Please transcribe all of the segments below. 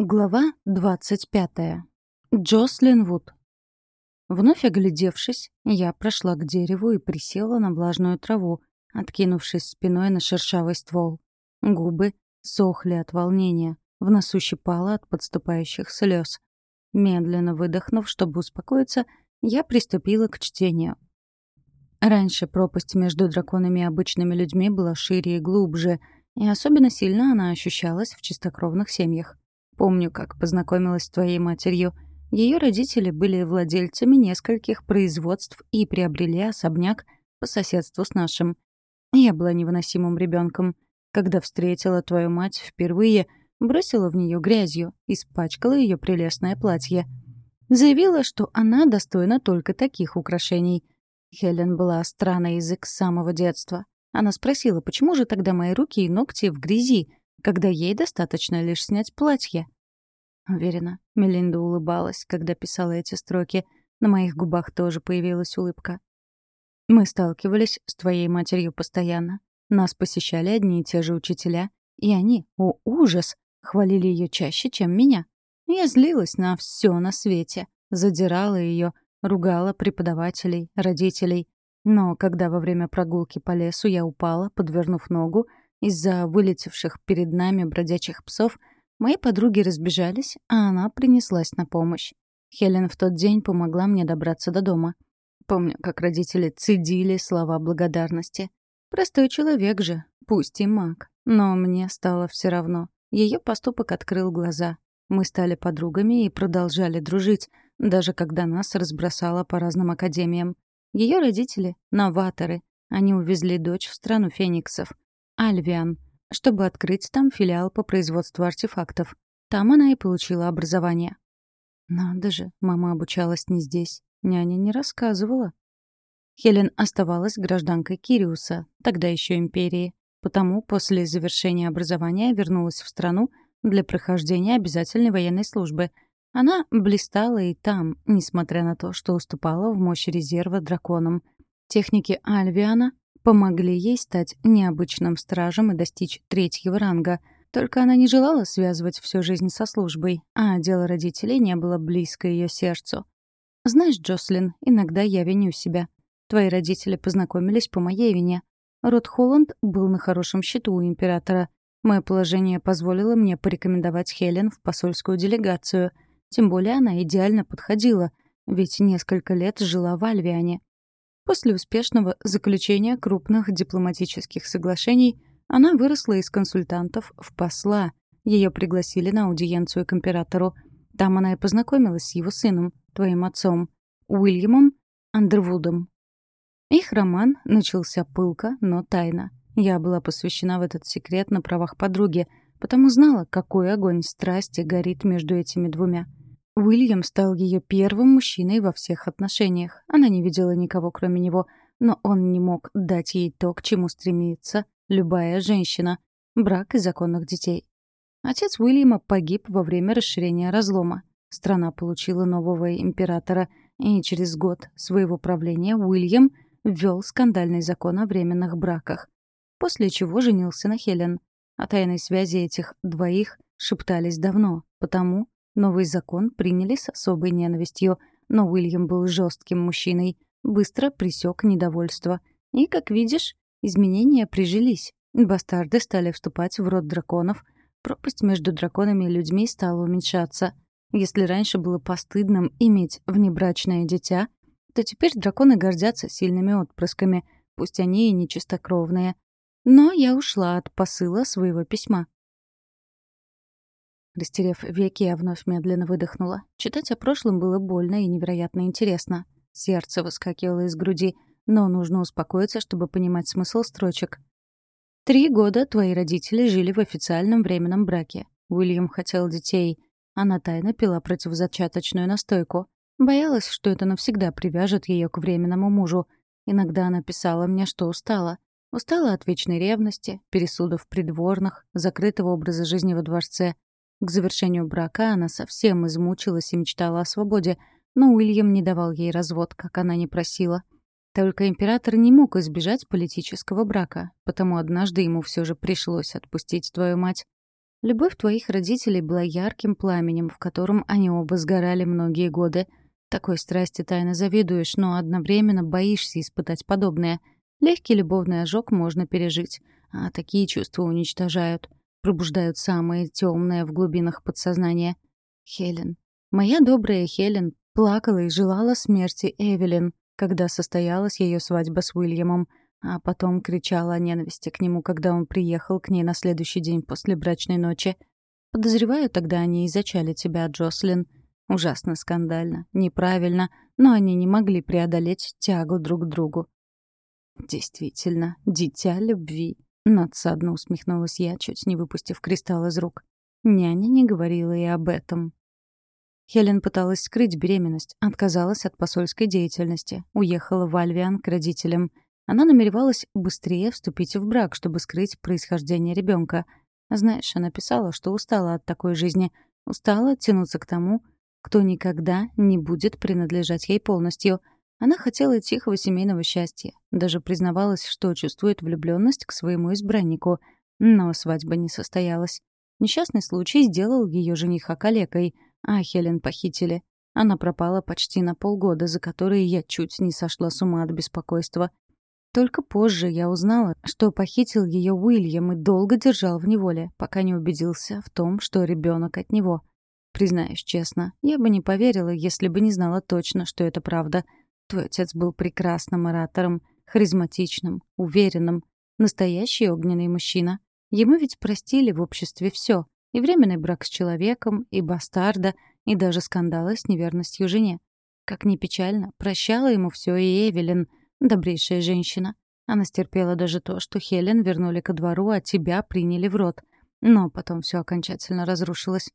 Глава 25. Джослин Вуд. Вновь оглядевшись, я прошла к дереву и присела на влажную траву, откинувшись спиной на шершавый ствол. Губы сохли от волнения, в носу щипало от подступающих слез. Медленно выдохнув, чтобы успокоиться, я приступила к чтению. Раньше пропасть между драконами и обычными людьми была шире и глубже, и особенно сильно она ощущалась в чистокровных семьях. Помню, как познакомилась с твоей матерью. Ее родители были владельцами нескольких производств и приобрели особняк по соседству с нашим. Я была невыносимым ребенком. Когда встретила твою мать впервые, бросила в нее грязью, испачкала ее прелестное платье. Заявила, что она достойна только таких украшений. Хелен была остра язык с самого детства. Она спросила, почему же тогда мои руки и ногти в грязи, когда ей достаточно лишь снять платье. Уверена, Мелинда улыбалась, когда писала эти строки. На моих губах тоже появилась улыбка. Мы сталкивались с твоей матерью постоянно. Нас посещали одни и те же учителя, и они, о ужас, хвалили ее чаще, чем меня. Я злилась на все на свете, задирала ее, ругала преподавателей, родителей. Но когда во время прогулки по лесу я упала, подвернув ногу, из-за вылетевших перед нами бродячих псов — Мои подруги разбежались, а она принеслась на помощь. Хелен в тот день помогла мне добраться до дома. Помню, как родители цедили слова благодарности. Простой человек же, пусть и маг. Но мне стало все равно. Ее поступок открыл глаза. Мы стали подругами и продолжали дружить, даже когда нас разбросало по разным академиям. Ее родители — новаторы. Они увезли дочь в страну фениксов. Альвиан, чтобы открыть там филиал по производству артефактов. Там она и получила образование. Надо же, мама обучалась не здесь. Няня не рассказывала. Хелен оставалась гражданкой Кириуса, тогда еще империи. Потому после завершения образования вернулась в страну для прохождения обязательной военной службы. Она блистала и там, несмотря на то, что уступала в мощь резерва драконам. Техники Альвиана помогли ей стать необычным стражем и достичь третьего ранга. Только она не желала связывать всю жизнь со службой, а дело родителей не было близко ее сердцу. «Знаешь, Джослин, иногда я виню себя. Твои родители познакомились по моей вине. Род Холланд был на хорошем счету у императора. Мое положение позволило мне порекомендовать Хелен в посольскую делегацию. Тем более она идеально подходила, ведь несколько лет жила в Альвиане. После успешного заключения крупных дипломатических соглашений она выросла из консультантов в посла. Ее пригласили на аудиенцию к императору. Там она и познакомилась с его сыном, твоим отцом, Уильямом Андервудом. Их роман начался пылко, но тайно. Я была посвящена в этот секрет на правах подруги, потому знала, какой огонь страсти горит между этими двумя — Уильям стал ее первым мужчиной во всех отношениях. Она не видела никого, кроме него, но он не мог дать ей то, к чему стремится любая женщина — брак и законных детей. Отец Уильяма погиб во время расширения разлома. Страна получила нового императора, и через год своего правления Уильям ввел скандальный закон о временных браках, после чего женился на Хелен. О тайной связи этих двоих шептались давно, потому Новый закон приняли с особой ненавистью, но Уильям был жестким мужчиной, быстро присек недовольство. И, как видишь, изменения прижились. Бастарды стали вступать в род драконов. Пропасть между драконами и людьми стала уменьшаться. Если раньше было постыдным иметь внебрачное дитя, то теперь драконы гордятся сильными отпрысками, пусть они и нечистокровные. Но я ушла от посыла своего письма. Растерев веки, я вновь медленно выдохнула. Читать о прошлом было больно и невероятно интересно. Сердце выскакивало из груди, но нужно успокоиться, чтобы понимать смысл строчек. «Три года твои родители жили в официальном временном браке. Уильям хотел детей. Она тайно пила противозачаточную настойку. Боялась, что это навсегда привяжет ее к временному мужу. Иногда она писала мне, что устала. Устала от вечной ревности, пересудов придворных, закрытого образа жизни во дворце — к завершению брака она совсем измучилась и мечтала о свободе, но Уильям не давал ей развод, как она не просила. Только император не мог избежать политического брака, потому однажды ему все же пришлось отпустить твою мать. Любовь твоих родителей была ярким пламенем, в котором они оба сгорали многие годы. Такой страсти тайно завидуешь, но одновременно боишься испытать подобное. Легкий любовный ожог можно пережить, а такие чувства уничтожают, пробуждают самые темные в глубинах подсознания. Хелен. Моя добрая Хелен плакала и желала смерти Эвелин, когда состоялась ее свадьба с Уильямом, а потом кричала о ненависти к нему, когда он приехал к ней на следующий день после брачной ночи. Подозреваю, тогда они и зачали тебя, Джослин. Ужасно скандально, неправильно, но они не могли преодолеть тягу друг к другу. Действительно, дитя любви. Надсадно усмехнулась я, чуть не выпустив кристалл из рук. Няня не говорила и об этом. Хелен пыталась скрыть беременность, отказалась от посольской деятельности, уехала в Альвиан к родителям. Она намеревалась быстрее вступить в брак, чтобы скрыть происхождение ребенка. Знаешь, она писала, что устала от такой жизни, устала тянуться к тому, кто никогда не будет принадлежать ей полностью. Она хотела тихого семейного счастья, даже признавалась, что чувствует влюбленность к своему избраннику, но свадьба не состоялась. Несчастный случай сделал ее жениха калекой — а Хелен похитили. Она пропала почти на полгода, за которые я чуть не сошла с ума от беспокойства. Только позже я узнала, что похитил ее Уильям и долго держал в неволе, пока не убедился в том, что ребенок от него. Признаюсь честно, я бы не поверила, если бы не знала точно, что это правда. Твой отец был прекрасным оратором, харизматичным, уверенным, настоящий огненный мужчина. Ему ведь простили в обществе все, и временный брак с человеком, и бастарда, и даже скандалы с неверностью жене. Как ни печально, прощала ему все и Эвелин, добрейшая женщина. Она стерпела даже то, что Хелен вернули ко двору, а тебя приняли в рот. Но потом все окончательно разрушилось.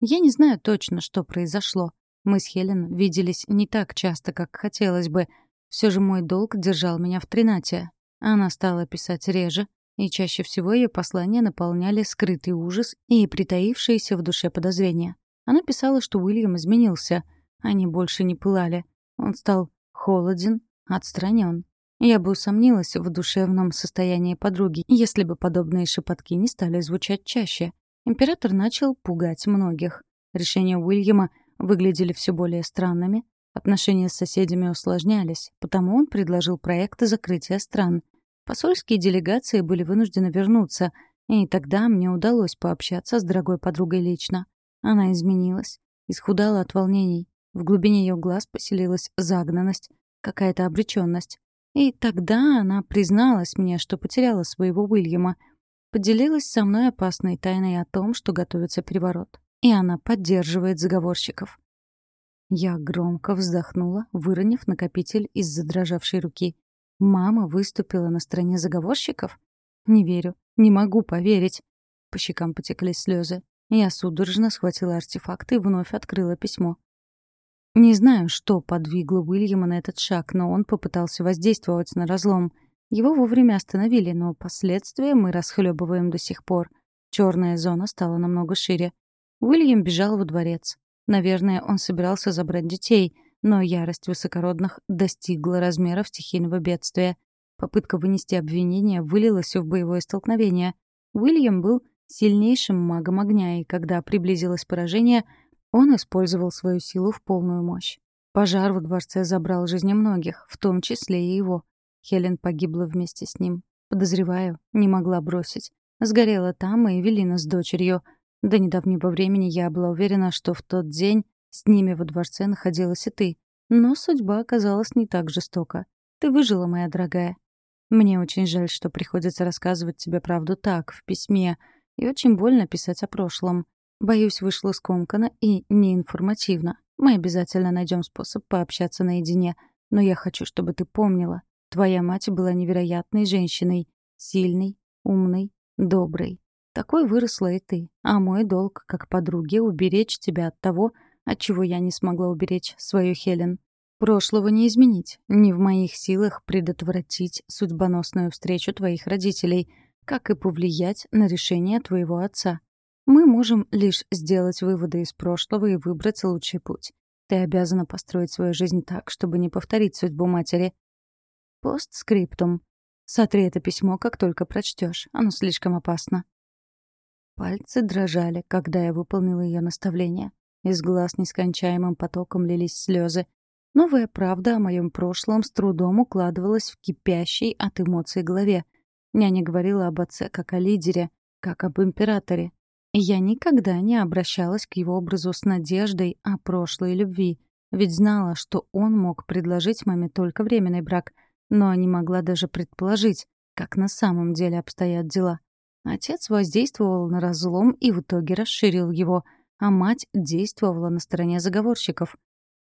Я не знаю точно, что произошло. Мы с Хелен виделись не так часто, как хотелось бы. Все же мой долг держал меня в тринате. Она стала писать реже, и чаще всего ее послания наполняли скрытый ужас и притаившиеся в душе подозрения. Она писала, что Уильям изменился, они больше не пылали. Он стал холоден, отстранен. Я бы усомнилась в душевном состоянии подруги, если бы подобные шепотки не стали звучать чаще. Император начал пугать многих. Решения Уильяма выглядели все более странными, отношения с соседями усложнялись, потому он предложил проект закрытия стран — Посольские делегации были вынуждены вернуться, и тогда мне удалось пообщаться с дорогой подругой лично. Она изменилась, исхудала от волнений. В глубине ее глаз поселилась загнанность, какая-то обреченность. И тогда она призналась мне, что потеряла своего Уильяма. Поделилась со мной опасной тайной о том, что готовится переворот. И она поддерживает заговорщиков. Я громко вздохнула, выронив накопитель из задрожавшей руки. Мама выступила на стороне заговорщиков? Не верю. Не могу поверить. По щекам потекли слезы. Я судорожно схватила артефакт и вновь открыла письмо. Не знаю, что подвигло Уильяма на этот шаг, но он попытался воздействовать на разлом. Его вовремя остановили, но последствия мы расхлебываем до сих пор. Черная зона стала намного шире. Уильям бежал во дворец. Наверное, он собирался забрать детей — но ярость высокородных достигла размеров стихийного бедствия. Попытка вынести обвинение вылилась в боевое столкновение. Уильям был сильнейшим магом огня, и когда приблизилось поражение, он использовал свою силу в полную мощь. Пожар во дворце забрал жизни многих, в том числе и его. Хелен погибла вместе с ним. Подозреваю, не могла бросить. Сгорела там и Эвелина с дочерью. До недавнего времени я была уверена, что в тот день с ними во дворце находилась и ты. Но судьба оказалась не так жестока. Ты выжила, моя дорогая. Мне очень жаль, что приходится рассказывать тебе правду так, в письме, и очень больно писать о прошлом. Боюсь, вышло скомканно и неинформативно. Мы обязательно найдем способ пообщаться наедине, но я хочу, чтобы ты помнила. Твоя мать была невероятной женщиной, сильной, умной, доброй. Такой выросла и ты, а мой долг, как подруги, уберечь тебя от того, отчего я не смогла уберечь свою Хелен. Прошлого не изменить, не в моих силах предотвратить судьбоносную встречу твоих родителей, как и повлиять на решение твоего отца. Мы можем лишь сделать выводы из прошлого и выбрать лучший путь. Ты обязана построить свою жизнь так, чтобы не повторить судьбу матери. Постскриптум. Сотри это письмо, как только прочтешь. Оно слишком опасно. Пальцы дрожали, когда я выполнила ее наставление. Из глаз нескончаемым потоком лились слезы. Новая правда о моем прошлом с трудом укладывалась в кипящей от эмоций голове. Няня говорила об отце как о лидере, как об императоре. Я никогда не обращалась к его образу с надеждой о прошлой любви, ведь знала, что он мог предложить маме только временный брак, но не могла даже предположить, как на самом деле обстоят дела. Отец воздействовал на разлом и в итоге расширил его, а мать действовала на стороне заговорщиков.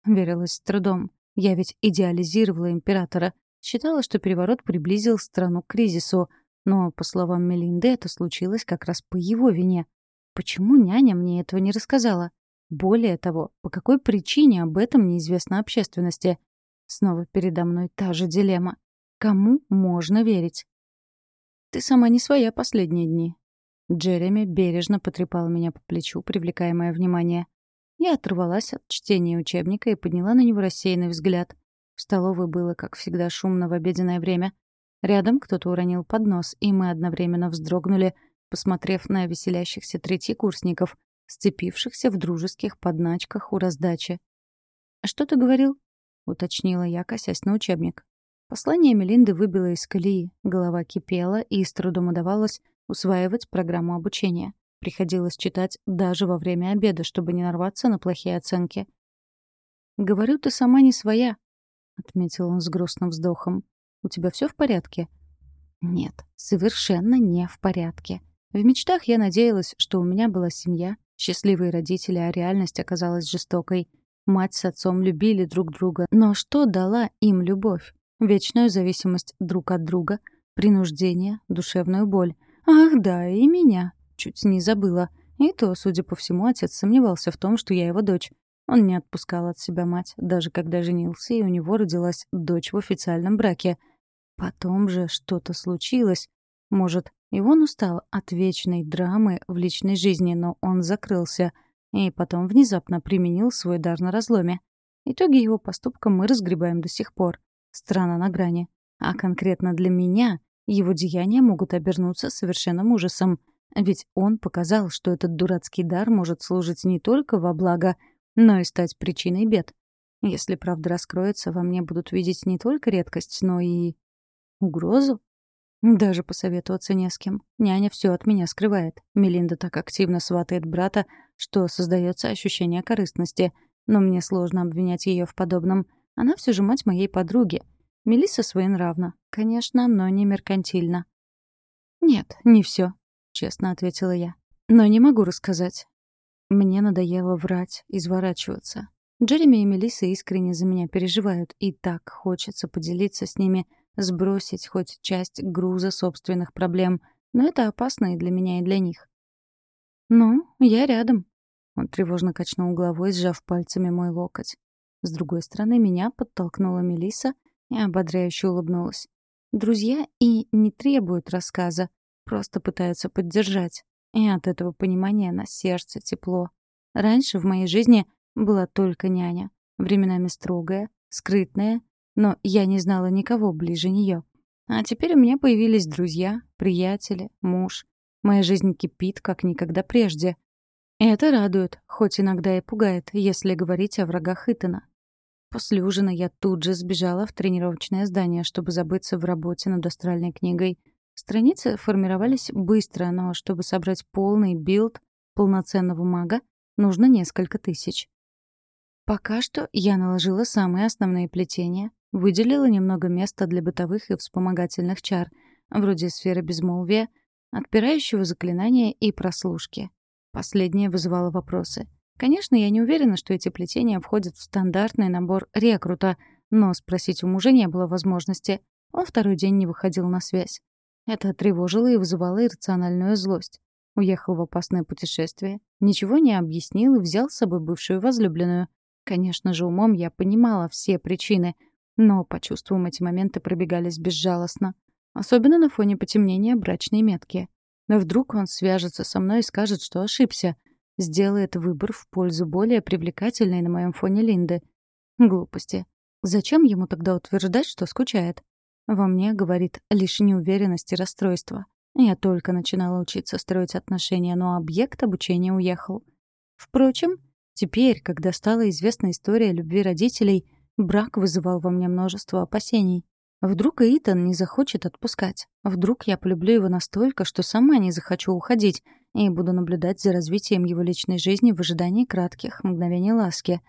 Верилась с трудом. Я ведь идеализировала императора, считала, что переворот приблизил страну к кризису, но, по словам Мелинды, это случилось как раз по его вине. Почему няня мне этого не рассказала? Более того, по какой причине об этом неизвестно общественности? Снова передо мной та же дилемма. Кому можно верить? Ты сама не своя последние дни». Джереми бережно потрепал меня по плечу, привлекая мое внимание. Я оторвалась от чтения учебника и подняла на него рассеянный взгляд. В столовой было, как всегда, шумно в обеденное время. Рядом кто-то уронил поднос, и мы одновременно вздрогнули, посмотрев на веселящихся третьекурсников, сцепившихся в дружеских подначках у раздачи. «Что ты говорил?» — уточнила я, косясь на учебник. Послание Мелинды выбило из колеи, голова кипела, и с трудом удавалось усваивать программу обучения. Приходилось читать даже во время обеда, чтобы не нарваться на плохие оценки. «Говорю, ты сама не своя», — отметил он с грустным вздохом. «У тебя все в порядке?» «Нет, совершенно не в порядке. В мечтах я надеялась, что у меня была семья, счастливые родители, а реальность оказалась жестокой. Мать с отцом любили друг друга, но что дала им любовь? Вечную зависимость друг от друга, принуждение, душевную боль. Ах, да, и меня. Чуть не забыла. И то, судя по всему, отец сомневался в том, что я его дочь. Он не отпускал от себя мать, даже когда женился, и у него родилась дочь в официальном браке. Потом же что-то случилось. Может, и он устал от вечной драмы в личной жизни, но он закрылся. И потом внезапно применил свой дар на разломе. Итоги его поступка мы разгребаем до сих пор. Страна на грани. А конкретно для меня его деяния могут обернуться совершенным ужасом. Ведь он показал, что этот дурацкий дар может служить не только во благо, но и стать причиной бед. Если правда раскроется, во мне будут видеть не только редкость, но и... угрозу. Даже посоветоваться не с кем. Няня все от меня скрывает. Мелинда так активно сватает брата, что создается ощущение корыстности. Но мне сложно обвинять ее в подобном. Она все же мать моей подруги. Мелисса своенравна, конечно, но не меркантильна. «Нет, не все, честно ответила я. «Но не могу рассказать». Мне надоело врать, изворачиваться. Джереми и Мелисса искренне за меня переживают, и так хочется поделиться с ними, сбросить хоть часть груза собственных проблем, но это опасно и для меня, и для них. «Ну, я рядом», — он тревожно качнул головой, сжав пальцами мой локоть. С другой стороны, меня подтолкнула Мелиса и ободряюще улыбнулась. Друзья и не требуют рассказа, просто пытаются поддержать. И от этого понимания на сердце тепло. Раньше в моей жизни была только няня, временами строгая, скрытная, но я не знала никого ближе нее. А теперь у меня появились друзья, приятели, муж. Моя жизнь кипит, как никогда прежде. Это радует, хоть иногда и пугает, если говорить о врагах Итана. После ужина я тут же сбежала в тренировочное здание, чтобы забыться в работе над астральной книгой. Страницы формировались быстро, но чтобы собрать полный билд полноценного мага, нужно несколько тысяч. Пока что я наложила самые основные плетения, выделила немного места для бытовых и вспомогательных чар, вроде сферы безмолвия, отпирающего заклинания и прослушки. Последнее вызывало вопросы — Конечно, я не уверена, что эти плетения входят в стандартный набор рекрута, но спросить у мужа не было возможности. Он второй день не выходил на связь. Это тревожило и вызывало иррациональную злость. Уехал в опасное путешествие, ничего не объяснил и взял с собой бывшую возлюбленную. Конечно же, умом я понимала все причины, но по чувствам эти моменты пробегались безжалостно. Особенно на фоне потемнения брачной метки. Но вдруг он свяжется со мной и скажет, что ошибся — сделает выбор в пользу более привлекательной на моем фоне Линды. Глупости. Зачем ему тогда утверждать, что скучает? Во мне, говорит, лишь неуверенность и расстройство. Я только начинала учиться строить отношения, но объект обучения уехал. Впрочем, теперь, когда стала известна история любви родителей, брак вызывал во мне множество опасений. Вдруг Итан не захочет отпускать. Вдруг я полюблю его настолько, что сама не захочу уходить и буду наблюдать за развитием его личной жизни в ожидании кратких мгновений ласки.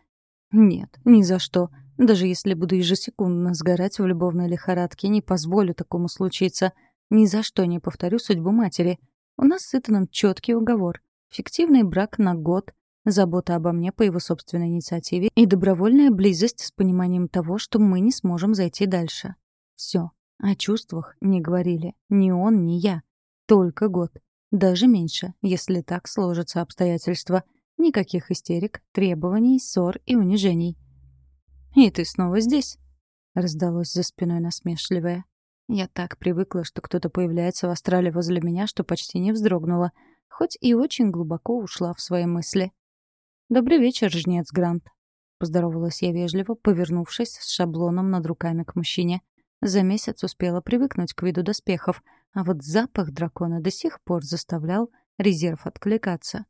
Нет, ни за что. Даже если буду ежесекундно сгорать в любовной лихорадке, не позволю такому случиться. Ни за что не повторю судьбу матери. У нас с Итаном четкий уговор. Фиктивный брак на год, забота обо мне по его собственной инициативе и добровольная близость с пониманием того, что мы не сможем зайти дальше. Все. О чувствах не говорили. Ни он, ни я. Только год. Даже меньше, если так сложатся обстоятельства. Никаких истерик, требований, ссор и унижений. «И ты снова здесь?» — раздалось за спиной насмешливое. Я так привыкла, что кто-то появляется в астрале возле меня, что почти не вздрогнула, хоть и очень глубоко ушла в свои мысли. «Добрый вечер, жнец Грант», — поздоровалась я вежливо, повернувшись с шаблоном над руками к мужчине. За месяц успела привыкнуть к виду доспехов, а вот запах дракона до сих пор заставлял резерв откликаться.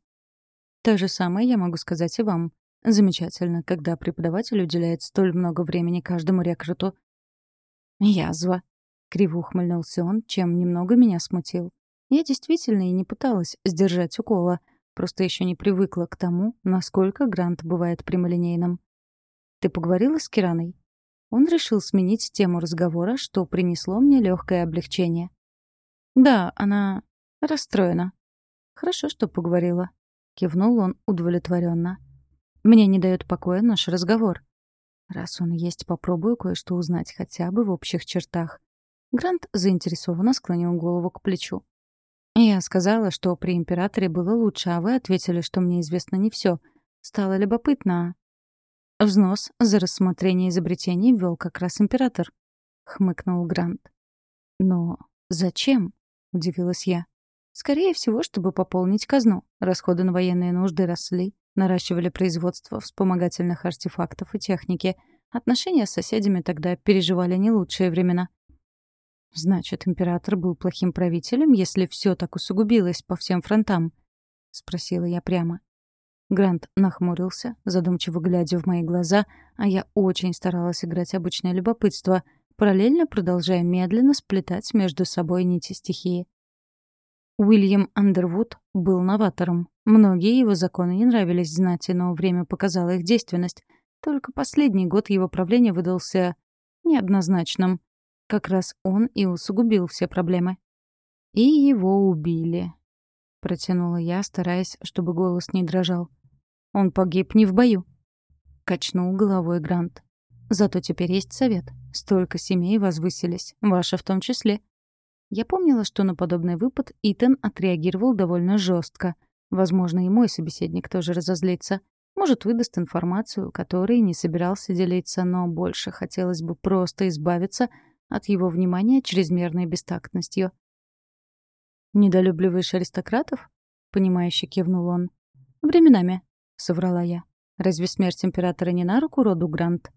То же самое я могу сказать и вам. Замечательно, когда преподаватель уделяет столь много времени каждому рекруту. «Язва», — криво ухмыльнулся он, чем немного меня смутил. Я действительно и не пыталась сдержать укола, просто еще не привыкла к тому, насколько Грант бывает прямолинейным. «Ты поговорила с Кираной?» Он решил сменить тему разговора, что принесло мне легкое облегчение. «Да, она расстроена». «Хорошо, что поговорила», — кивнул он удовлетворенно. «Мне не дает покоя наш разговор. Раз он есть, попробую кое-что узнать хотя бы в общих чертах». Грант заинтересованно склонил голову к плечу. «Я сказала, что при императоре было лучше, а вы ответили, что мне известно не все. Стало любопытно, Взнос за рассмотрение изобретений ввел как раз император, хмыкнул Грант. Но зачем? удивилась я. Скорее всего, чтобы пополнить казну. Расходы на военные нужды росли, наращивали производство вспомогательных артефактов и техники. Отношения с соседями тогда переживали не лучшие времена. Значит, император был плохим правителем, если все так усугубилось по всем фронтам? спросила я прямо. Грант нахмурился, задумчиво глядя в мои глаза, а я очень старалась играть обычное любопытство, параллельно продолжая медленно сплетать между собой нити стихии. Уильям Андервуд был новатором. Многие его законы не нравились знати, но время показало их действенность. Только последний год его правления выдался неоднозначным. Как раз он и усугубил все проблемы. И его убили. Протянула я, стараясь, чтобы голос не дрожал. Он погиб не в бою. Качнул головой Грант. Зато теперь есть совет. Столько семей возвысились, ваша в том числе. Я помнила, что на подобный выпад Итан отреагировал довольно жестко. Возможно, и мой собеседник тоже разозлится. Может, выдаст информацию, которой не собирался делиться, но больше хотелось бы просто избавиться от его внимания чрезмерной бестактностью. «Недолюбливаешь аристократов?» — понимающе кивнул он. «Временами соврала я. «Разве смерть императора не на руку роду Грант?»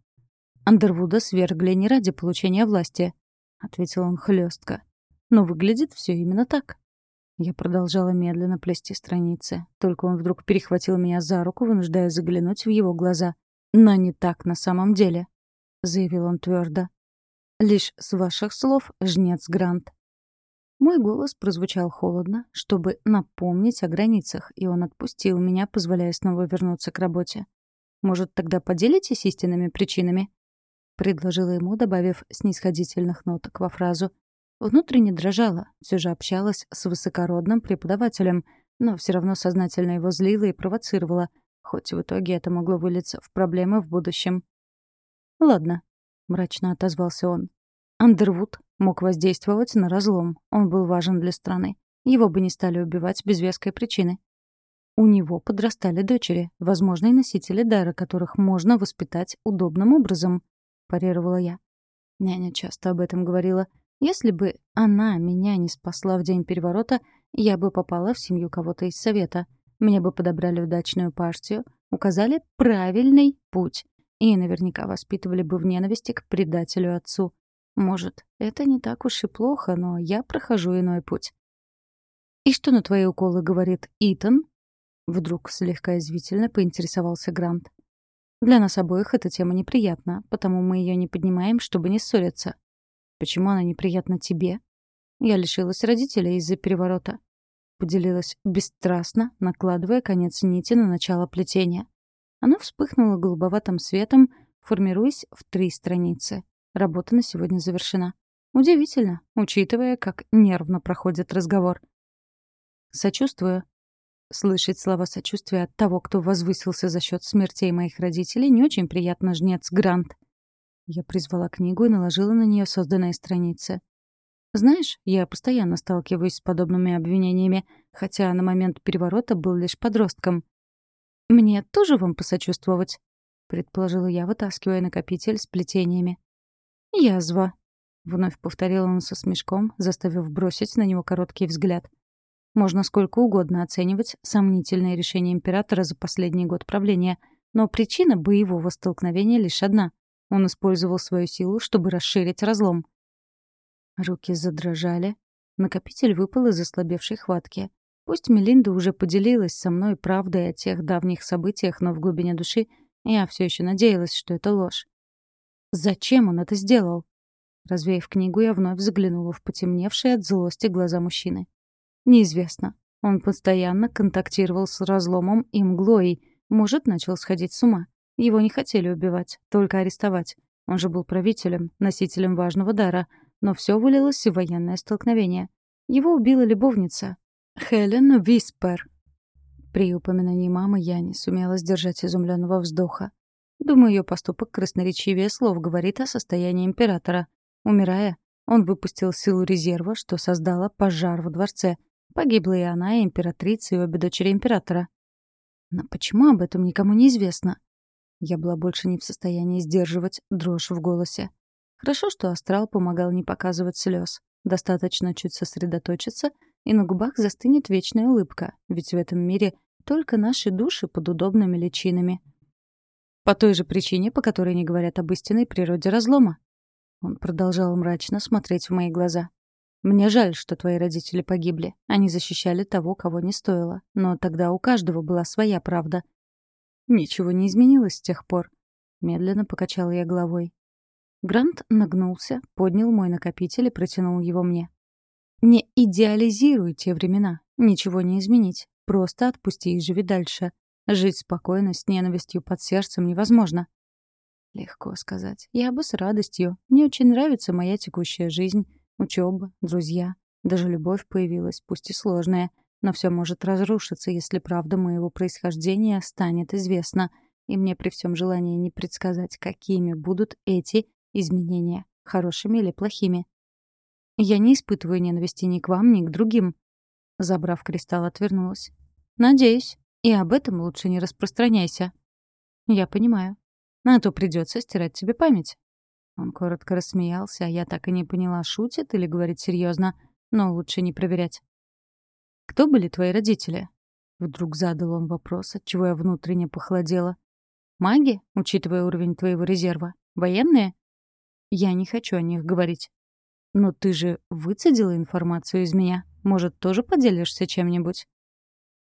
«Андервуда свергли не ради получения власти», — ответил он хлестко. «Но выглядит все именно так». Я продолжала медленно плести страницы. Только он вдруг перехватил меня за руку, вынуждая заглянуть в его глаза. «Но не так на самом деле», — заявил он твердо. «Лишь с ваших слов, жнец Грант. Мой голос прозвучал холодно, чтобы напомнить о границах, и он отпустил меня, позволяя снова вернуться к работе. «Может, тогда поделитесь истинными причинами?» Предложила ему, добавив снисходительных ноток во фразу. Внутренне дрожала, все же общалась с высокородным преподавателем, но все равно сознательно его злила и провоцировала, хоть в итоге это могло вылиться в проблемы в будущем. «Ладно», — мрачно отозвался он. Андервуд мог воздействовать на разлом. Он был важен для страны. Его бы не стали убивать без веской причины. У него подрастали дочери, возможные носители дара, которых можно воспитать удобным образом, парировала я. Няня часто об этом говорила. Если бы она меня не спасла в день переворота, я бы попала в семью кого-то из совета. Мне бы подобрали удачную партию, указали правильный путь и наверняка воспитывали бы в ненависти к предателю отцу. Может, это не так уж и плохо, но я прохожу иной путь. «И что на твои уколы говорит Итан?» Вдруг слегка извительно поинтересовался Грант. «Для нас обоих эта тема неприятна, потому мы ее не поднимаем, чтобы не ссориться». «Почему она неприятна тебе?» «Я лишилась родителей из-за переворота». Поделилась бесстрастно, накладывая конец нити на начало плетения. Оно вспыхнуло голубоватым светом, формируясь в три страницы. Работа на сегодня завершена. Удивительно, учитывая, как нервно проходит разговор. «Сочувствую», Слышать слова сочувствия от того, кто возвысился за счет смертей моих родителей, не очень приятно, жнец Грант. Я призвала книгу и наложила на нее созданные страницы. Знаешь, я постоянно сталкиваюсь с подобными обвинениями, хотя на момент переворота был лишь подростком. «Мне тоже вам посочувствовать?» — предположила я, вытаскивая накопитель с плетениями. «Язва», — вновь повторил он со смешком, заставив бросить на него короткий взгляд — можно сколько угодно оценивать сомнительные решения императора за последний год правления, но причина боевого столкновения лишь одна. Он использовал свою силу, чтобы расширить разлом. Руки задрожали. Накопитель выпал из ослабевшей хватки. Пусть Мелинда уже поделилась со мной правдой о тех давних событиях, но в глубине души я все еще надеялась, что это ложь. Зачем он это сделал? Развеяв книгу, я вновь заглянула в потемневшие от злости глаза мужчины. Неизвестно. Он постоянно контактировал с разломом и мглой. Может, начал сходить с ума. Его не хотели убивать, только арестовать. Он же был правителем, носителем важного дара. Но все вылилось в военное столкновение. Его убила любовница. Хелен Виспер. При упоминании мамы я не сумела сдержать изумленного вздоха. Думаю, ее поступок красноречивее слов говорит о состоянии императора. Умирая, он выпустил силу резерва, что создало пожар во дворце — Погибла и она, и императрица, и обе дочери императора. Но почему об этом никому не известно? Я была больше не в состоянии сдерживать дрожь в голосе. Хорошо, что астрал помогал не показывать слез. Достаточно чуть сосредоточиться, и на губах застынет вечная улыбка, ведь в этом мире только наши души под удобными личинами. По той же причине, по которой не говорят об истинной природе разлома. Он продолжал мрачно смотреть в мои глаза. Мне жаль, что твои родители погибли. Они защищали того, кого не стоило. Но тогда у каждого была своя правда. Ничего не изменилось с тех пор. Медленно покачала я головой. Грант нагнулся, поднял мой накопитель и протянул его мне. Не идеализируй те времена. Ничего не изменить. Просто отпусти и живи дальше. Жить спокойно, с ненавистью под сердцем невозможно. Легко сказать. Я бы с радостью. Мне очень нравится моя текущая жизнь. Учеба, друзья, даже любовь появилась, пусть и сложная, но все может разрушиться, если правда моего происхождения станет известна, и мне при всем желании не предсказать, какими будут эти изменения, хорошими или плохими. Я не испытываю ненависти ни к вам, ни к другим. Забрав кристалл, отвернулась. Надеюсь. И об этом лучше не распространяйся. Я понимаю. На то придется стирать тебе память. Он коротко рассмеялся, а я так и не поняла, шутит или говорит серьезно, но лучше не проверять. «Кто были твои родители?» Вдруг задал он вопрос, от чего я внутренне похолодела. «Маги, учитывая уровень твоего резерва? Военные?» «Я не хочу о них говорить». «Но ты же выцедила информацию из меня. Может, тоже поделишься чем-нибудь?»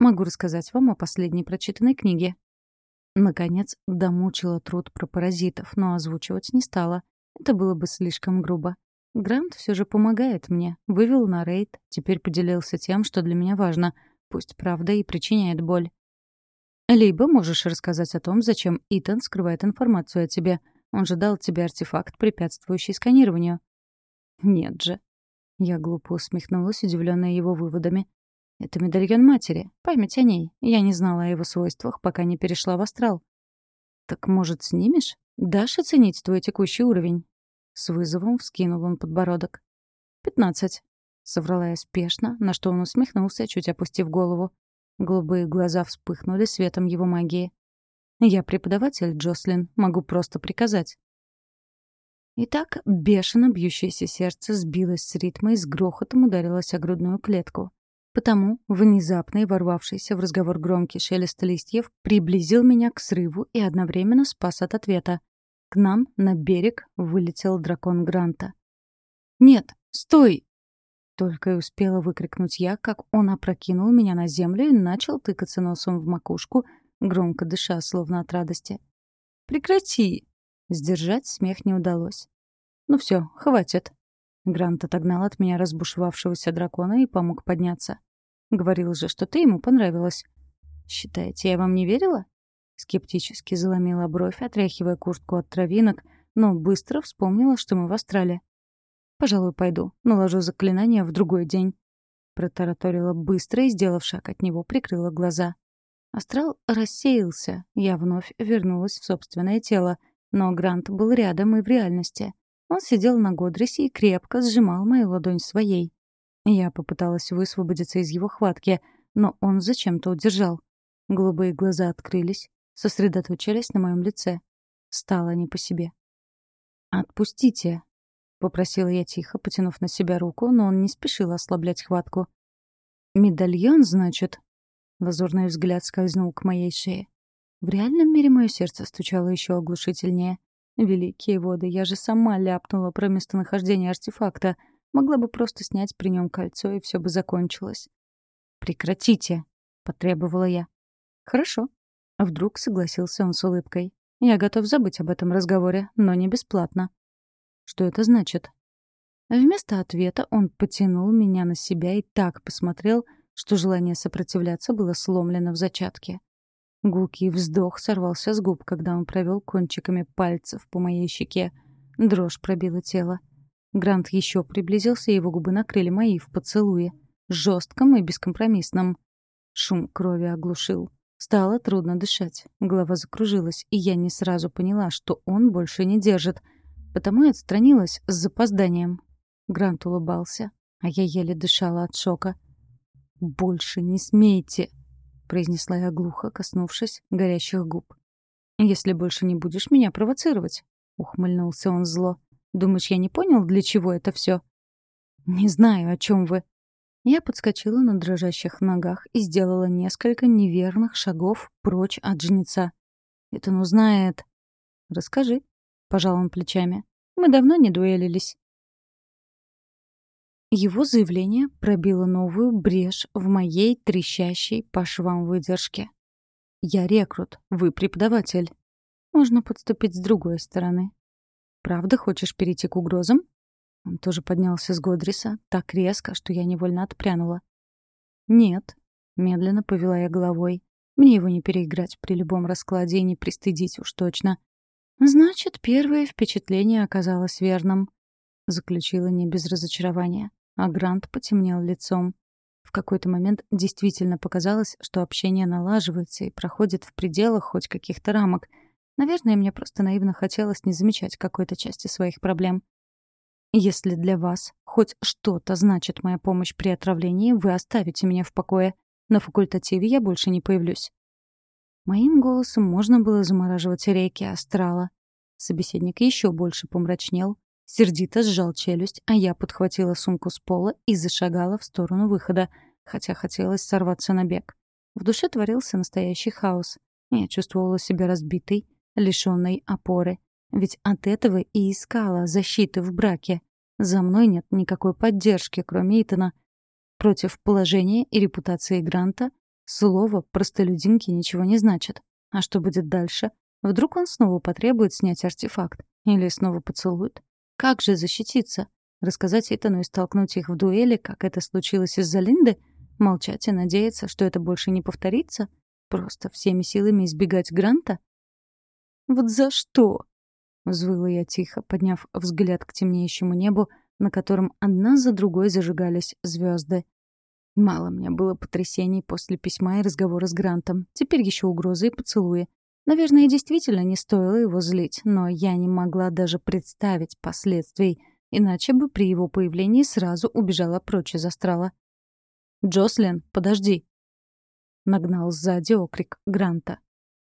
«Могу рассказать вам о последней прочитанной книге». Наконец, домучила труд про паразитов, но озвучивать не стала. Это было бы слишком грубо. Грант все же помогает мне. Вывел на рейд, теперь поделился тем, что для меня важно. Пусть правда и причиняет боль. Либо можешь рассказать о том, зачем Итан скрывает информацию о тебе. Он же дал тебе артефакт, препятствующий сканированию. Нет же. Я глупо усмехнулась, удивленная его выводами. Это медальон матери, память о ней. Я не знала о его свойствах, пока не перешла в астрал. Так, может, снимешь? Дашь оценить твой текущий уровень?» С вызовом вскинул он подбородок. «Пятнадцать», — соврала я спешно, на что он усмехнулся, чуть опустив голову. Голубые глаза вспыхнули светом его магии. «Я преподаватель, Джослин, могу просто приказать». Итак, бешено бьющееся сердце сбилось с ритма и с грохотом ударилось о грудную клетку. Потому внезапный ворвавшийся в разговор громкий шелест листьев приблизил меня к срыву и одновременно спас от ответа. К нам на берег вылетел дракон Гранта. «Нет, стой!» Только и успела выкрикнуть я, как он опрокинул меня на землю и начал тыкаться носом в макушку, громко дыша, словно от радости. «Прекрати!» Сдержать смех не удалось. «Ну все, хватит». Грант отогнал от меня разбушевавшегося дракона и помог подняться. «Говорил же, что ты ему понравилась». «Считаете, я вам не верила?» Скептически заломила бровь, отряхивая куртку от травинок, но быстро вспомнила, что мы в Австралии. «Пожалуй, пойду. Наложу заклинание в другой день». Протараторила быстро и, сделав шаг от него, прикрыла глаза. Астрал рассеялся. Я вновь вернулась в собственное тело. Но Грант был рядом и в реальности. Он сидел на Годрисе и крепко сжимал мою ладонь своей. Я попыталась высвободиться из его хватки, но он зачем-то удержал. Голубые глаза открылись, сосредоточились на моем лице. Стало не по себе. «Отпустите», — попросила я тихо, потянув на себя руку, но он не спешил ослаблять хватку. «Медальон, значит?» Лазурный взгляд скользнул к моей шее. В реальном мире мое сердце стучало еще оглушительнее. Великие воды, я же сама ляпнула про местонахождение артефакта. Могла бы просто снять при нем кольцо, и все бы закончилось. «Прекратите!» — потребовала я. «Хорошо». Вдруг согласился он с улыбкой. «Я готов забыть об этом разговоре, но не бесплатно». Что это значит? Вместо ответа он потянул меня на себя и так посмотрел, что желание сопротивляться было сломлено в зачатке. Гулкий вздох сорвался с губ, когда он провел кончиками пальцев по моей щеке. Дрожь пробила тело. Грант еще приблизился, и его губы накрыли мои в поцелуе. Жестком и бескомпромиссном. Шум крови оглушил. Стало трудно дышать. Голова закружилась, и я не сразу поняла, что он больше не держит — Потому и отстранилась с запозданием. Грант улыбался, а я еле дышала от шока. «Больше не смейте!» — произнесла я глухо, коснувшись горящих губ. «Если больше не будешь меня провоцировать», — ухмыльнулся он зло. «Думаешь, я не понял, для чего это все? «Не знаю, о чем вы». Я подскочила на дрожащих ногах и сделала несколько неверных шагов прочь от жнеца. «Это он узнает». «Расскажи», пожал он плечами. Мы давно не дуэлились. Его заявление пробило новую брешь в моей трещащей по швам выдержке. «Я рекрут, вы преподаватель. Можно подступить с другой стороны. Правда хочешь перейти к угрозам?» Он тоже поднялся с Годриса, так резко, что я невольно отпрянула. «Нет», — медленно повела я головой. «Мне его не переиграть при любом раскладе и не пристыдить уж точно. «Значит, первое впечатление оказалось верным», — заключила не без разочарования, а Грант потемнел лицом. В какой-то момент действительно показалось, что общение налаживается и проходит в пределах хоть каких-то рамок. Наверное, мне просто наивно хотелось не замечать какой-то части своих проблем. «Если для вас хоть что-то значит моя помощь при отравлении, вы оставите меня в покое. На факультативе я больше не появлюсь». Моим голосом можно было замораживать реки астрала. Собеседник еще больше помрачнел, сердито сжал челюсть, а я подхватила сумку с пола и зашагала в сторону выхода, хотя хотелось сорваться на бег. В душе творился настоящий хаос. Я чувствовала себя разбитой, лишённой опоры. Ведь от этого и искала защиты в браке. За мной нет никакой поддержки, кроме Итана. Против положения и репутации Гранта Слово простолюдинки ничего не значит. А что будет дальше? Вдруг он снова потребует снять артефакт? Или снова поцелует? Как же защититься? Рассказать Итану и столкнуть их в дуэли, как это случилось из-за Линды? Молчать и надеяться, что это больше не повторится? Просто всеми силами избегать Гранта? «Вот за что?» — взвыла я тихо, подняв взгляд к темнеющему небу, на котором одна за другой зажигались звезды. Мало мне было потрясений после письма и разговора с Грантом. Теперь еще угрозы и поцелуи. Наверное, действительно не стоило его злить, но я не могла даже представить последствий, иначе бы при его появлении сразу убежала прочь из астрала. «Джослин, подожди!» Нагнал сзади окрик Гранта.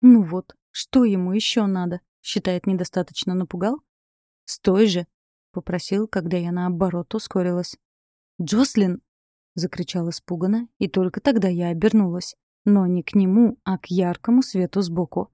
«Ну вот, что ему еще надо? Считает, недостаточно напугал?» «Стой же!» — попросил, когда я наоборот ускорилась. «Джослин!» — закричал испуганно, и только тогда я обернулась. Но не к нему, а к яркому свету сбоку.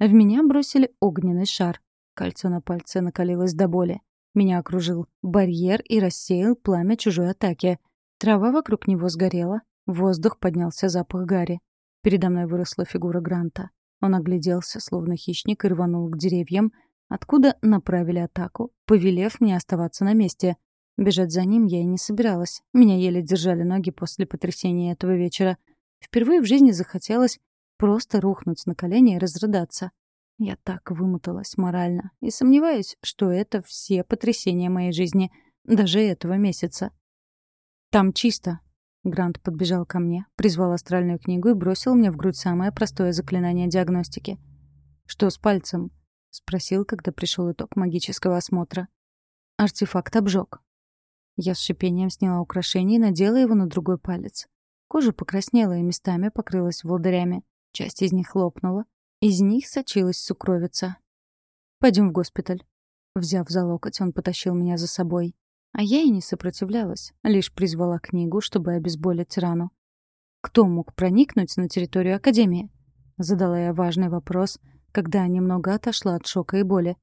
В меня бросили огненный шар. Кольцо на пальце накалилось до боли. Меня окружил барьер и рассеял пламя чужой атаки. Трава вокруг него сгорела, в воздух поднялся запах гари. Передо мной выросла фигура Гранта. Он огляделся, словно хищник, и рванул к деревьям, откуда направили атаку, повелев мне оставаться на месте. Бежать за ним я и не собиралась. Меня еле держали ноги после потрясения этого вечера. Впервые в жизни захотелось просто рухнуть на колени и разрыдаться. Я так вымоталась морально и сомневаюсь, что это все потрясения моей жизни, даже этого месяца. «Там чисто», Грант подбежал ко мне, призвал астральную книгу и бросил мне в грудь самое простое заклинание диагностики. «Что с пальцем?» — спросил, когда пришел итог магического осмотра. Артефакт обжег. Я с шипением сняла украшение и надела его на другой палец. Кожа покраснела и местами покрылась волдырями. Часть из них лопнула. Из них сочилась сукровица. Пойдем в госпиталь». Взяв за локоть, он потащил меня за собой. А я и не сопротивлялась, лишь призвала книгу, чтобы обезболить рану. «Кто мог проникнуть на территорию Академии?» Задала я важный вопрос, когда немного отошла от шока и боли.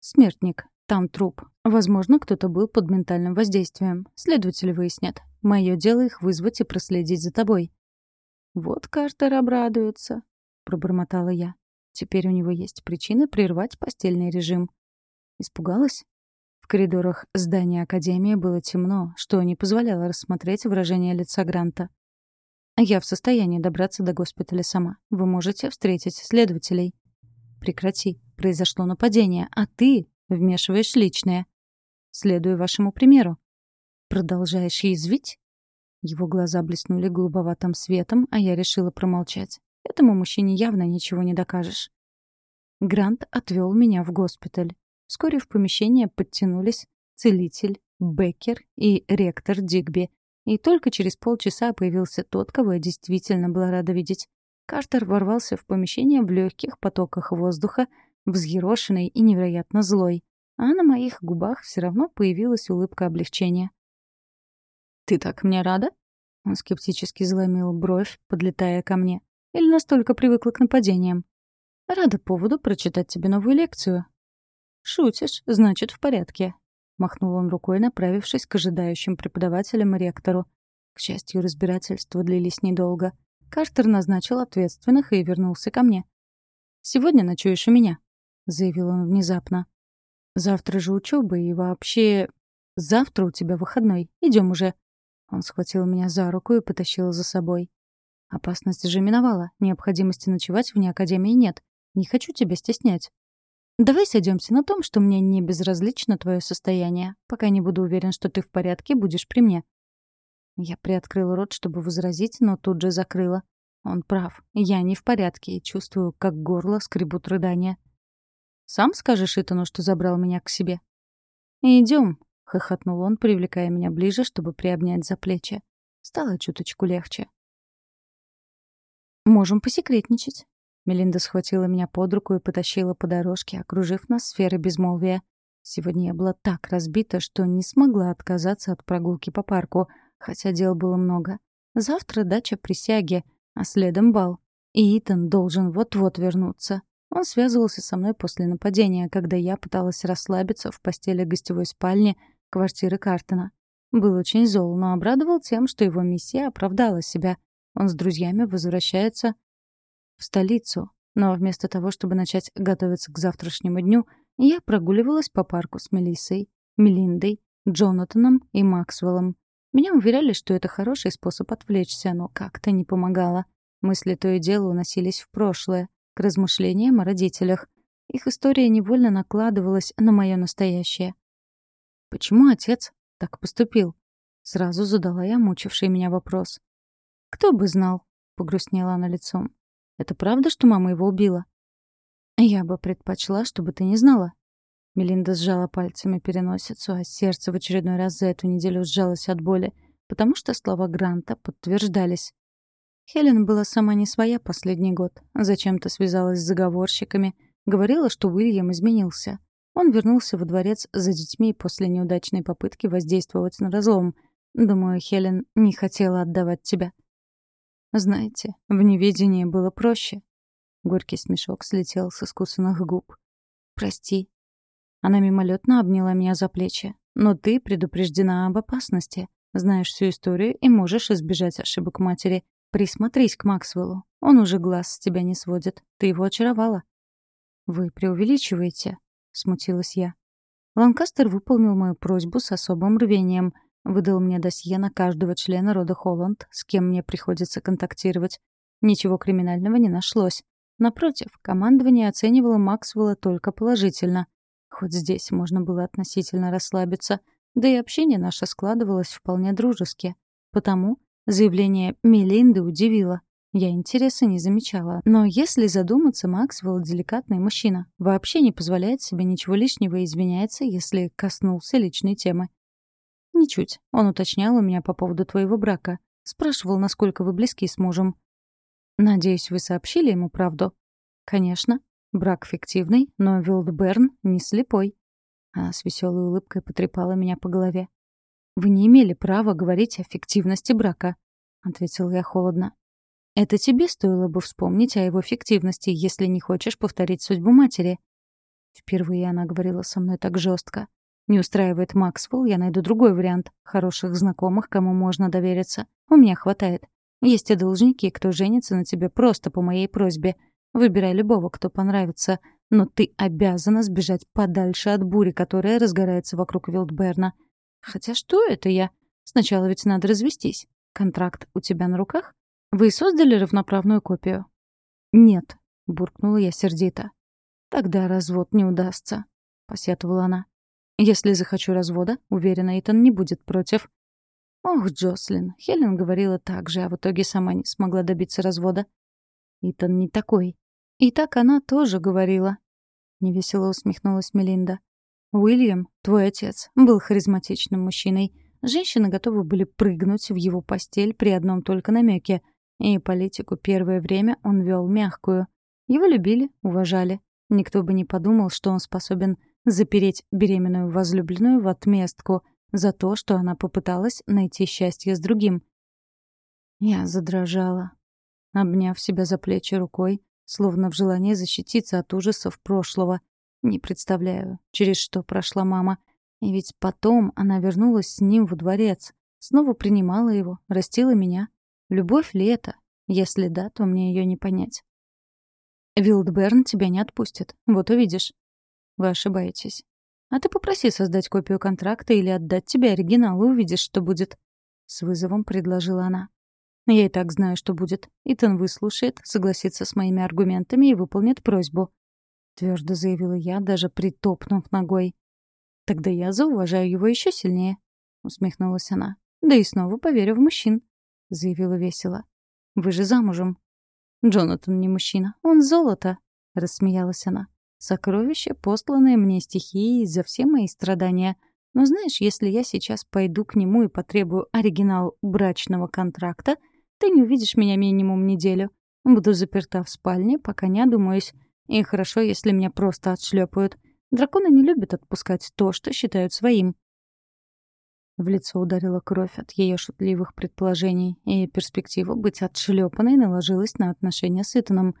«Смертник. Там труп. Возможно, кто-то был под ментальным воздействием. Следователи выяснят. Мое дело их вызвать и проследить за тобой». «Вот Картер обрадуется», — пробормотала я. «Теперь у него есть причины прервать постельный режим». Испугалась? коридорах здания Академии было темно, что не позволяло рассмотреть выражение лица Гранта. «Я в состоянии добраться до госпиталя сама. Вы можете встретить следователей». «Прекрати. Произошло нападение, а ты вмешиваешь личное. Следую вашему примеру». «Продолжаешь язвить?» Его глаза блеснули голубоватым светом, а я решила промолчать. Этому мужчине явно ничего не докажешь. Грант отвел меня в госпиталь. Вскоре в помещение подтянулись целитель, Беккер и ректор Дигби. И только через полчаса появился тот, кого я действительно была рада видеть. Картер ворвался в помещение в легких потоках воздуха, взъерошенный и невероятно злой. А на моих губах все равно появилась улыбка облегчения. «Ты так мне рада?» Он скептически заломил бровь, подлетая ко мне. «Или настолько привыкла к нападениям?» «Рада поводу прочитать тебе новую лекцию», «Шутишь, значит, в порядке», — махнул он рукой, направившись к ожидающим преподавателям и ректору. К счастью, разбирательства длились недолго. Картер назначил ответственных и вернулся ко мне. «Сегодня ночуешь у меня», — заявил он внезапно. «Завтра же учеба и вообще... Завтра у тебя выходной. Идем уже». Он схватил меня за руку и потащил за собой. Опасность же миновала. Необходимости ночевать вне Академии нет. Не хочу тебя стеснять. Давай сойдемся на том, что мне не безразлично твое состояние. Пока не буду уверен, что ты в порядке, будешь при мне. Я приоткрыла рот, чтобы возразить, но тут же закрыла. Он прав. Я не в порядке и чувствую, как горло скребут рыдания. Сам скажешь Итану, что забрал меня к себе? Идем, хохотнул он, привлекая меня ближе, чтобы приобнять за плечи. Стало чуточку легче. Можем посекретничать. Мелинда схватила меня под руку и потащила по дорожке, окружив нас сферой безмолвия. Сегодня я была так разбита, что не смогла отказаться от прогулки по парку, хотя дел было много. Завтра дача присяги, а следом бал. И Итан должен вот-вот вернуться. Он связывался со мной после нападения, когда я пыталась расслабиться в постели гостевой спальни квартиры Картона. Был очень зол, но обрадовал тем, что его миссия оправдала себя. Он с друзьями возвращается в столицу, но вместо того, чтобы начать готовиться к завтрашнему дню, я прогуливалась по парку с Мелиссой, Мелиндой, Джонатаном и Максвеллом. Меня уверяли, что это хороший способ отвлечься, но как-то не помогало. Мысли то и дело уносились в прошлое, к размышлениям о родителях. Их история невольно накладывалась на мое настоящее. «Почему отец так поступил?» Сразу задала я мучивший меня вопрос. «Кто бы знал?» — погрустнела она лицом. Это правда, что мама его убила?» «Я бы предпочла, чтобы ты не знала». Мелинда сжала пальцами переносицу, а сердце в очередной раз за эту неделю сжалось от боли, потому что слова Гранта подтверждались. Хелен была сама не своя последний год. Зачем-то связалась с заговорщиками, говорила, что Уильям изменился. Он вернулся во дворец за детьми после неудачной попытки воздействовать на разлом. Думаю, Хелен не хотела отдавать тебя. Знаете, в неведении было проще. Горький смешок слетел с искусанных губ. Прости. Она мимолетно обняла меня за плечи. «Но ты предупреждена об опасности. Знаешь всю историю и можешь избежать ошибок матери. Присмотрись к Максвеллу. Он уже глаз с тебя не сводит. Ты его очаровала». «Вы преувеличиваете», — смутилась я. Ланкастер выполнил мою просьбу с особым рвением. Выдал мне досье на каждого члена рода Холланд, с кем мне приходится контактировать. Ничего криминального не нашлось. Напротив, командование оценивало Максвелла только положительно. Хоть здесь можно было относительно расслабиться, да и общение наше складывалось вполне дружески. Потому заявление Мелинды удивило. Я интереса не замечала. Но если задуматься, Максвелл — деликатный мужчина. Вообще не позволяет себе ничего лишнего и извиняется, если коснулся личной темы. «Ничуть. Он уточнял у меня по поводу твоего брака. Спрашивал, насколько вы близки с мужем. Надеюсь, вы сообщили ему правду? Конечно. Брак фиктивный, но Вилдберн не слепой. Она с веселой улыбкой потрепала меня по голове. «Вы не имели права говорить о фиктивности брака», — ответила я холодно. «Это тебе стоило бы вспомнить о его фиктивности, если не хочешь повторить судьбу матери». Впервые она говорила со мной так жестко. Не устраивает Максвелл, я найду другой вариант. Хороших знакомых, кому можно довериться. У меня хватает. Есть и должники, кто женится на тебе просто по моей просьбе. Выбирай любого, кто понравится. Но ты обязана сбежать подальше от бури, которая разгорается вокруг Вилдберна. Хотя что это я? Сначала ведь надо развестись. Контракт у тебя на руках? Вы создали равноправную копию? Нет, буркнула я сердито. Тогда развод не удастся, посетовала она. Если захочу развода, уверена, Итан не будет против. Ох, Джослин, Хелен говорила так же, а в итоге сама не смогла добиться развода. Итан не такой. И так она тоже говорила. Невесело усмехнулась Мелинда. Уильям, твой отец, был харизматичным мужчиной. Женщины готовы были прыгнуть в его постель при одном только намеке. И политику первое время он вел мягкую. Его любили, уважали. Никто бы не подумал, что он способен запереть беременную возлюбленную в отместку за то, что она попыталась найти счастье с другим. Я задрожала, обняв себя за плечи рукой, словно в желании защититься от ужасов прошлого. Не представляю, через что прошла мама. И ведь потом она вернулась с ним во дворец, снова принимала его, растила меня. Любовь ли это? Если да, то мне ее не понять. Вилдберн тебя не отпустит, вот увидишь. Вы ошибаетесь. А ты попроси создать копию контракта или отдать тебе оригинал, и увидишь, что будет. С вызовом предложила она. Я и так знаю, что будет. Итан выслушает, согласится с моими аргументами и выполнит просьбу. Твердо заявила я, даже притопнув ногой. Тогда я зауважаю его еще сильнее. Усмехнулась она. Да и снова поверю в мужчин. Заявила весело. Вы же замужем. Джонатан не мужчина, он золото. Рассмеялась она. Сокровище, посланное мне стихией за все мои страдания. Но знаешь, если я сейчас пойду к нему и потребую оригинал брачного контракта, ты не увидишь меня минимум неделю. Буду заперта в спальне, пока не одумаюсь. И хорошо, если меня просто отшлепают. Драконы не любят отпускать то, что считают своим. В лицо ударила кровь от ее шутливых предположений, и перспектива быть отшлепанной наложилась на отношения с Итаном.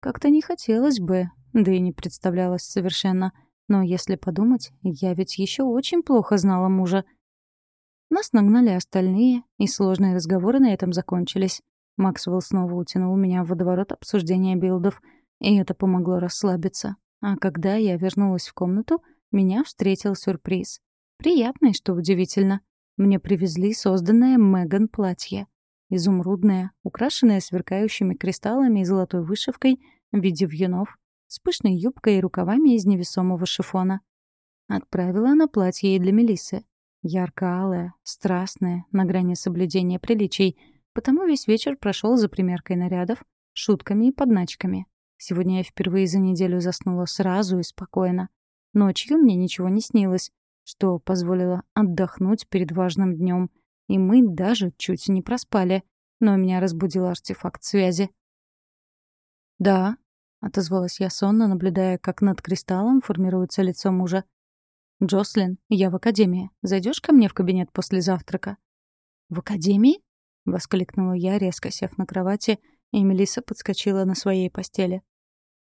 Как-то не хотелось бы, да и не представлялось совершенно. Но если подумать, я ведь еще очень плохо знала мужа. Нас нагнали остальные, и сложные разговоры на этом закончились. Максвелл снова утянул меня в водоворот обсуждения билдов, и это помогло расслабиться. А когда я вернулась в комнату, меня встретил сюрприз. Приятный, что удивительно. Мне привезли созданное Меган платье. Изумрудное, украшенное сверкающими кристаллами и золотой вышивкой в виде вьюнов, с пышной юбкой и рукавами из невесомого шифона. Отправила она платье и для Мелисы. Ярко-алое, страстное, на грани соблюдения приличий, потому весь вечер прошел за примеркой нарядов, шутками и подначками. Сегодня я впервые за неделю заснула сразу и спокойно. Ночью мне ничего не снилось, что позволило отдохнуть перед важным днем, и мы даже чуть не проспали, но меня разбудил артефакт связи. «Да», — отозвалась я сонно, наблюдая, как над кристаллом формируется лицо мужа. «Джослин, я в академии. Зайдешь ко мне в кабинет после завтрака?» «В академии?» — воскликнула я, резко сев на кровати, и Мелисса подскочила на своей постели.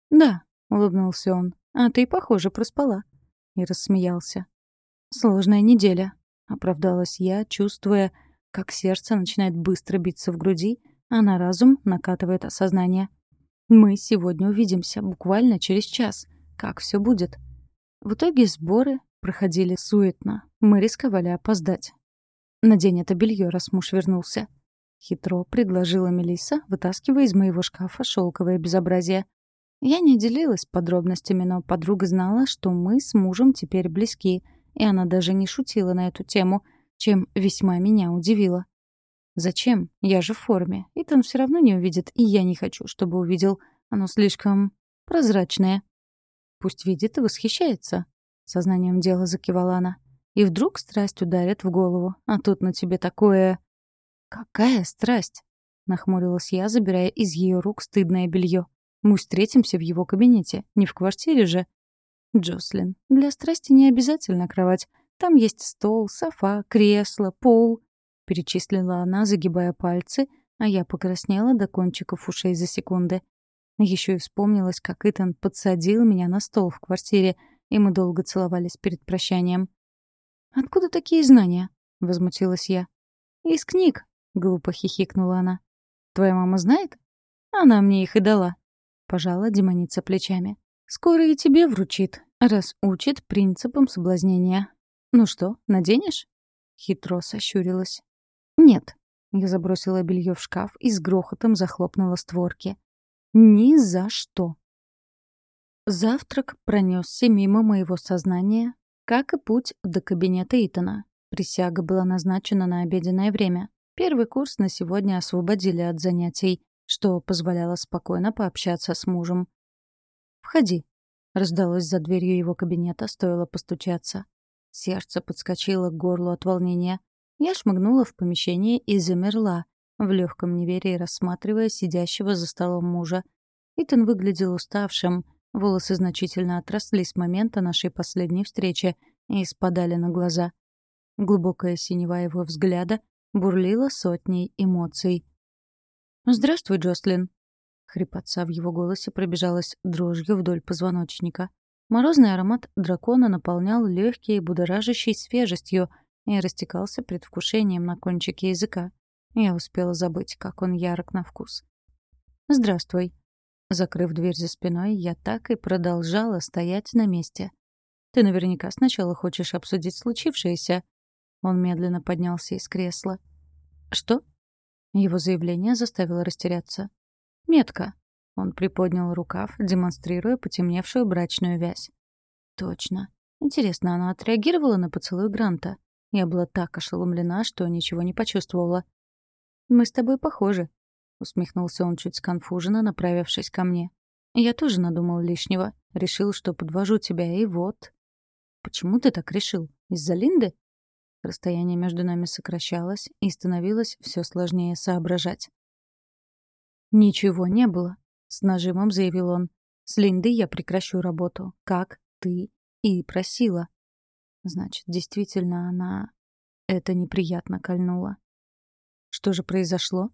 «Да», — улыбнулся он, — «а ты, похоже, проспала». и рассмеялся. «Сложная неделя», — оправдалась я, чувствуя, как сердце начинает быстро биться в груди, а на разум накатывает осознание. «Мы сегодня увидимся, буквально через час. Как все будет?» В итоге сборы проходили суетно. Мы рисковали опоздать. «Надень это белье, раз муж вернулся», — хитро предложила Мелисса, вытаскивая из моего шкафа шелковое безобразие. Я не делилась подробностями, но подруга знала, что мы с мужем теперь близки, и она даже не шутила на эту тему, чем весьма меня удивило. «Зачем? Я же в форме. Итан все равно не увидит, и я не хочу, чтобы увидел. Оно слишком прозрачное». «Пусть видит и восхищается», — сознанием дела закивала она. «И вдруг страсть ударит в голову, а тут на тебе такое...» «Какая страсть?» — нахмурилась я, забирая из ее рук стыдное белье. Мы встретимся в его кабинете, не в квартире же. Джослин, для страсти не обязательно кровать. Там есть стол, софа, кресло, пол. Перечислила она, загибая пальцы, а я покраснела до кончиков ушей за секунды. Еще и вспомнилось, как Итан подсадил меня на стол в квартире, и мы долго целовались перед прощанием. «Откуда такие знания?» — возмутилась я. «Из книг», — глупо хихикнула она. «Твоя мама знает?» «Она мне их и дала», пожала демоница плечами. «Скоро и тебе вручит, раз учит принципам соблазнения. Ну что, наденешь?» Хитро сощурилась. «Нет». Я забросила белье в шкаф и с грохотом захлопнула створки. «Ни за что». Завтрак пронесся мимо моего сознания, как и путь до кабинета Итана. Присяга была назначена на обеденное время. Первый курс на сегодня освободили от занятий что позволяло спокойно пообщаться с мужем. «Входи», — раздалось за дверью его кабинета, стоило постучаться. Сердце подскочило к горлу от волнения. Я шмыгнула в помещение и замерла, в легком неверии рассматривая сидящего за столом мужа. Итан выглядел уставшим, волосы значительно отросли с момента нашей последней встречи и спадали на глаза. Глубокая синева его взгляда бурлила сотней эмоций. «Здравствуй, Джослин». Хрипотца в его голосе пробежалась дрожью вдоль позвоночника. Морозный аромат дракона наполнял легкие, будоражащей свежестью и растекался предвкушением на кончике языка. Я успела забыть, как он ярок на вкус. «Здравствуй». Закрыв дверь за спиной, я так и продолжала стоять на месте. «Ты наверняка сначала хочешь обсудить случившееся». Он медленно поднялся из кресла. «Что?» Его заявление заставило растеряться. «Метка». Он приподнял рукав, демонстрируя потемневшую брачную вязь. «Точно. Интересно, она отреагировала на поцелуй Гранта? Я была так ошеломлена, что ничего не почувствовала. «Мы с тобой похожи», — усмехнулся он чуть сконфуженно, направившись ко мне. «Я тоже надумал лишнего. Решил, что подвожу тебя, и вот...» «Почему ты так решил? Из-за Линды?» Расстояние между нами сокращалось, и становилось все сложнее соображать. «Ничего не было», — с нажимом заявил он. «С Линдой я прекращу работу, как ты и просила». Значит, действительно, она... Это неприятно кольнуло. Что же произошло?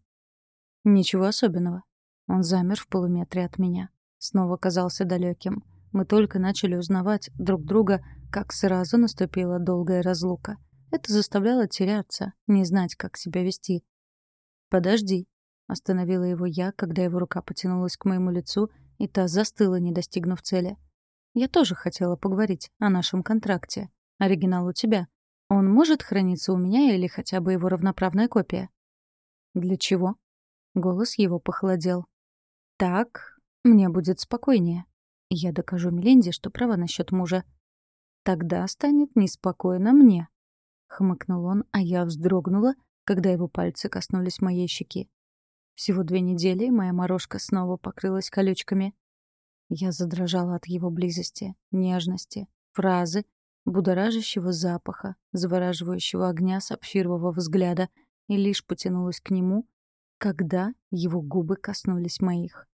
Ничего особенного. Он замер в полуметре от меня. Снова казался далеким. Мы только начали узнавать друг друга, как сразу наступила долгая разлука. Это заставляло теряться, не знать, как себя вести. «Подожди», — остановила его я, когда его рука потянулась к моему лицу, и та застыла, не достигнув цели. «Я тоже хотела поговорить о нашем контракте. Оригинал у тебя. Он может храниться у меня или хотя бы его равноправная копия?» «Для чего?» Голос его похолодел. «Так, мне будет спокойнее. Я докажу Меленде, что права насчет мужа. Тогда станет неспокойно мне». — хмыкнул он, а я вздрогнула, когда его пальцы коснулись моей щеки. Всего две недели, моя морожка снова покрылась колючками. Я задрожала от его близости, нежности, фразы, будоражащего запаха, завораживающего огня сапфирового взгляда, и лишь потянулась к нему, когда его губы коснулись моих.